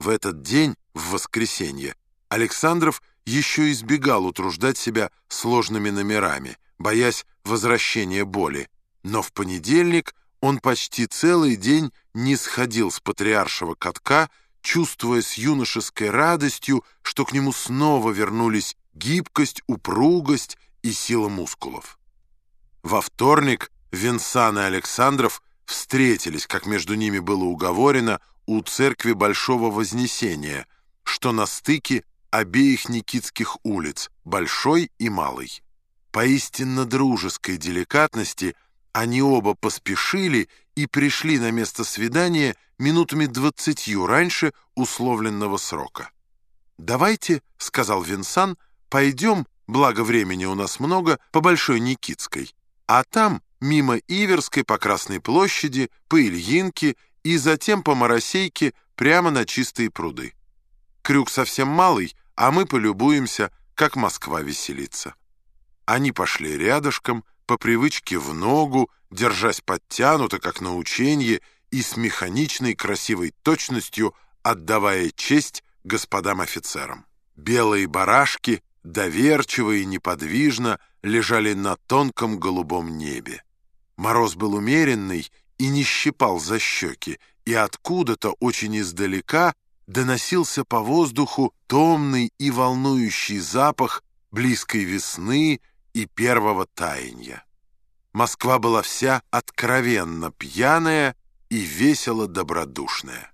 В этот день, в воскресенье, Александров еще избегал утруждать себя сложными номерами, боясь возвращения боли. Но в понедельник он почти целый день не сходил с патриаршего катка, чувствуя с юношеской радостью, что к нему снова вернулись гибкость, упругость и сила мускулов. Во вторник Винсан и Александров встретились, как между ними было уговорено, у церкви Большого Вознесения, что на стыке обеих Никитских улиц, Большой и Малой. По истинно дружеской деликатности они оба поспешили и пришли на место свидания минутами двадцатью раньше условленного срока. «Давайте», — сказал Винсан, — «пойдем, благо времени у нас много, по Большой Никитской, а там, мимо Иверской, по Красной площади, по Ильинке и затем по Моросейке прямо на чистые пруды. Крюк совсем малый, а мы полюбуемся, как Москва веселится. Они пошли рядышком, по привычке в ногу, держась подтянуто, как на ученье, и с механичной красивой точностью отдавая честь господам офицерам. Белые барашки, доверчиво и неподвижно, лежали на тонком голубом небе. Мороз был умеренный и не щипал за щеки, и откуда-то очень издалека доносился по воздуху томный и волнующий запах близкой весны и первого таяния. Москва была вся откровенно пьяная и весело добродушная.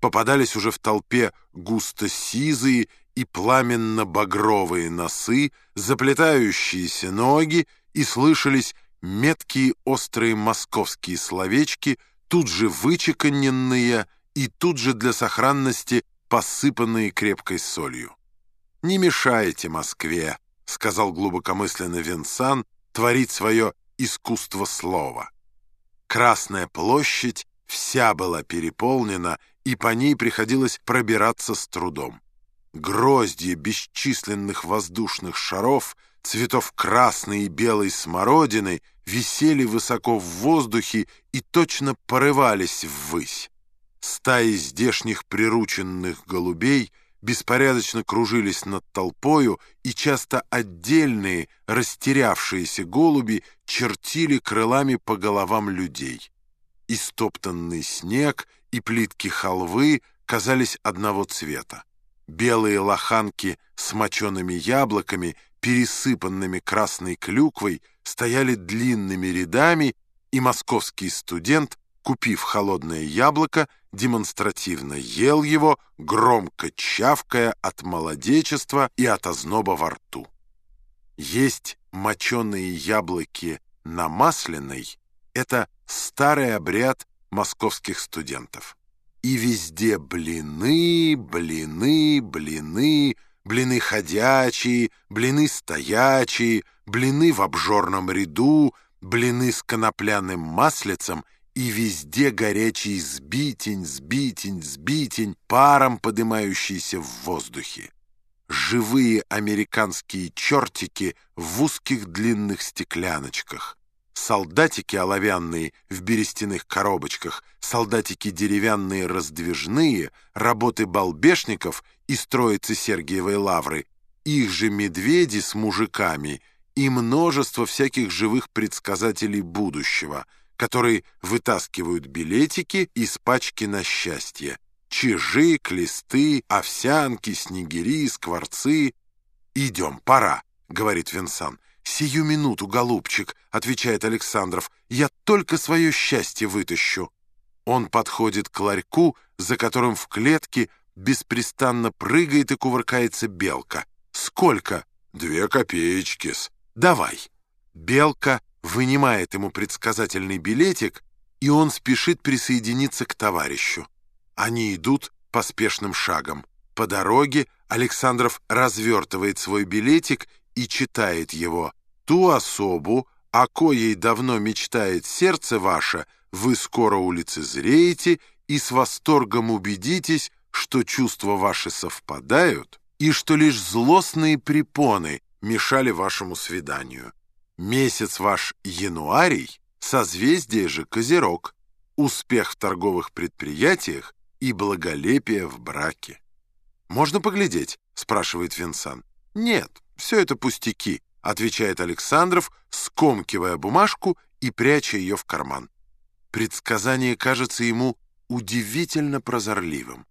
Попадались уже в толпе густо сизые и пламенно-багровые носы, заплетающиеся ноги, и слышались меткие острые московские словечки, тут же вычеканенные и тут же для сохранности посыпанные крепкой солью. «Не мешайте Москве», — сказал глубокомысленно Винсан, «творить свое искусство слова». Красная площадь вся была переполнена, и по ней приходилось пробираться с трудом. Гроздья бесчисленных воздушных шаров, цветов красной и белой смородины висели высоко в воздухе и точно порывались ввысь. Стаи здешних прирученных голубей беспорядочно кружились над толпою, и часто отдельные, растерявшиеся голуби чертили крылами по головам людей. Истоптанный снег и плитки халвы казались одного цвета. Белые лоханки с мочеными яблоками, пересыпанными красной клюквой, стояли длинными рядами, и московский студент, купив холодное яблоко, демонстративно ел его, громко чавкая от молодечества и от озноба во рту. Есть моченые яблоки на масляной — это старый обряд московских студентов. И везде блины, блины, блины, блины ходячие, блины стоячие, блины в обжорном ряду, блины с конопляным маслицем и везде горячий сбитень, сбитень, сбитень, паром подымающийся в воздухе. Живые американские чертики в узких длинных стекляночках солдатики оловянные в берестяных коробочках, солдатики деревянные раздвижные, работы балбешников из троицы Сергиевой лавры, их же медведи с мужиками и множество всяких живых предсказателей будущего, которые вытаскивают билетики из пачки на счастье. Чижи, клесты, овсянки, снегири, скворцы. «Идем, пора», — говорит Винсан. «Сию минуту, голубчик», — отвечает Александров, — «я только свое счастье вытащу». Он подходит к ларьку, за которым в клетке беспрестанно прыгает и кувыркается белка. «Сколько?» «Две копеечки-с». «Давай». Белка вынимает ему предсказательный билетик, и он спешит присоединиться к товарищу. Они идут поспешным шагом. По дороге Александров развертывает свой билетик и читает его. «Ту особу, о коей давно мечтает сердце ваше, вы скоро улицезреете и с восторгом убедитесь, что чувства ваши совпадают и что лишь злостные препоны мешали вашему свиданию. Месяц ваш януарий, созвездие же Козерог, успех в торговых предприятиях и благолепие в браке. «Можно поглядеть?» — спрашивает Винсан. «Нет, все это пустяки», — отвечает Александров, скомкивая бумажку и пряча ее в карман. Предсказание кажется ему удивительно прозорливым.